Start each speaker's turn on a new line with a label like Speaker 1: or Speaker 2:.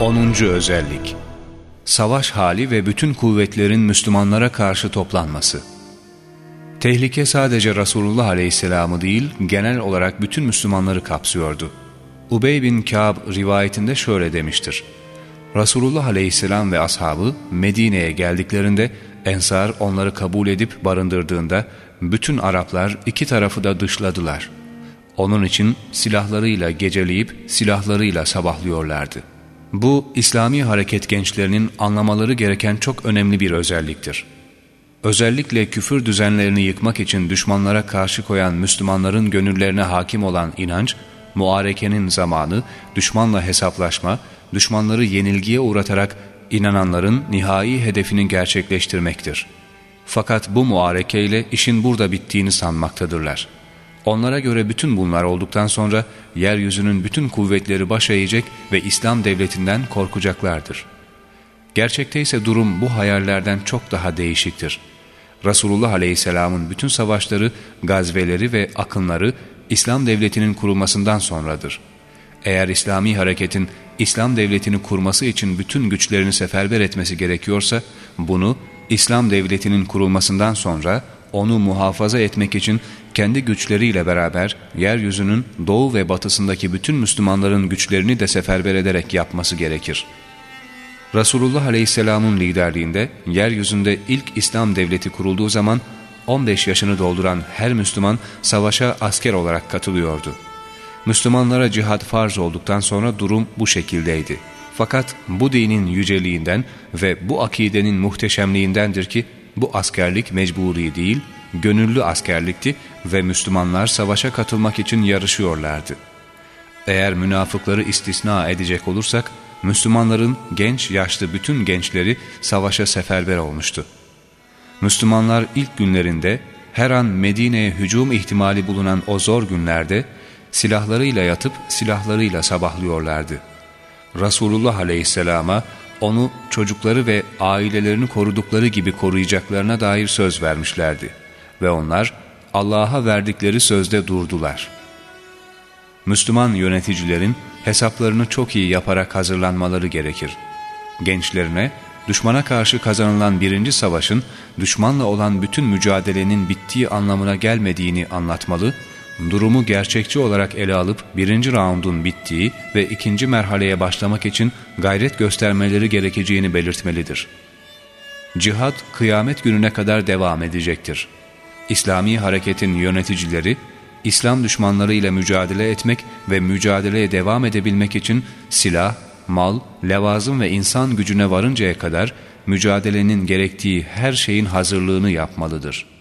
Speaker 1: 10. Özellik Savaş hali ve bütün kuvvetlerin Müslümanlara karşı toplanması Tehlike sadece Resulullah Aleyhisselam'ı değil, genel olarak bütün Müslümanları kapsıyordu. Ubey bin Kâb rivayetinde şöyle demiştir. Resulullah Aleyhisselam ve ashabı Medine'ye geldiklerinde Ensar onları kabul edip barındırdığında bütün Araplar iki tarafı da dışladılar. Onun için silahlarıyla geceleyip silahlarıyla sabahlıyorlardı. Bu İslami hareket gençlerinin anlamaları gereken çok önemli bir özelliktir. Özellikle küfür düzenlerini yıkmak için düşmanlara karşı koyan Müslümanların gönüllerine hakim olan inanç, muarekenin zamanı, düşmanla hesaplaşma, düşmanları yenilgiye uğratarak inananların nihai hedefini gerçekleştirmektir. Fakat bu muarekeyle işin burada bittiğini sanmaktadırlar. Onlara göre bütün bunlar olduktan sonra yeryüzünün bütün kuvvetleri baş eğecek ve İslam devletinden korkacaklardır. Gerçekte ise durum bu hayallerden çok daha değişiktir. Resulullah Aleyhisselam'ın bütün savaşları, gazveleri ve akınları İslam devletinin kurulmasından sonradır. Eğer İslami hareketin İslam devletini kurması için bütün güçlerini seferber etmesi gerekiyorsa, bunu İslam devletinin kurulmasından sonra onu muhafaza etmek için kendi güçleriyle beraber yeryüzünün doğu ve batısındaki bütün Müslümanların güçlerini de seferber ederek yapması gerekir. Resulullah Aleyhisselam'ın liderliğinde yeryüzünde ilk İslam devleti kurulduğu zaman 15 yaşını dolduran her Müslüman savaşa asker olarak katılıyordu. Müslümanlara cihad farz olduktan sonra durum bu şekildeydi. Fakat bu dinin yüceliğinden ve bu akidenin muhteşemliğindendir ki bu askerlik mecburi değil, gönüllü askerlikti ve Müslümanlar savaşa katılmak için yarışıyorlardı. Eğer münafıkları istisna edecek olursak, Müslümanların genç yaşlı bütün gençleri savaşa seferber olmuştu. Müslümanlar ilk günlerinde her an Medine'ye hücum ihtimali bulunan o zor günlerde silahlarıyla yatıp silahlarıyla sabahlıyorlardı. Resulullah Aleyhisselam'a onu çocukları ve ailelerini korudukları gibi koruyacaklarına dair söz vermişlerdi. Ve onlar Allah'a verdikleri sözde durdular. Müslüman yöneticilerin hesaplarını çok iyi yaparak hazırlanmaları gerekir. Gençlerine düşmana karşı kazanılan birinci savaşın düşmanla olan bütün mücadelenin bittiği anlamına gelmediğini anlatmalı durumu gerçekçi olarak ele alıp birinci raundun bittiği ve ikinci merhaleye başlamak için gayret göstermeleri gerekeceğini belirtmelidir. Cihad kıyamet gününe kadar devam edecektir. İslami hareketin yöneticileri, İslam düşmanları ile mücadele etmek ve mücadeleye devam edebilmek için silah, mal, levazım ve insan gücüne varıncaya kadar mücadelenin gerektiği her şeyin hazırlığını yapmalıdır.''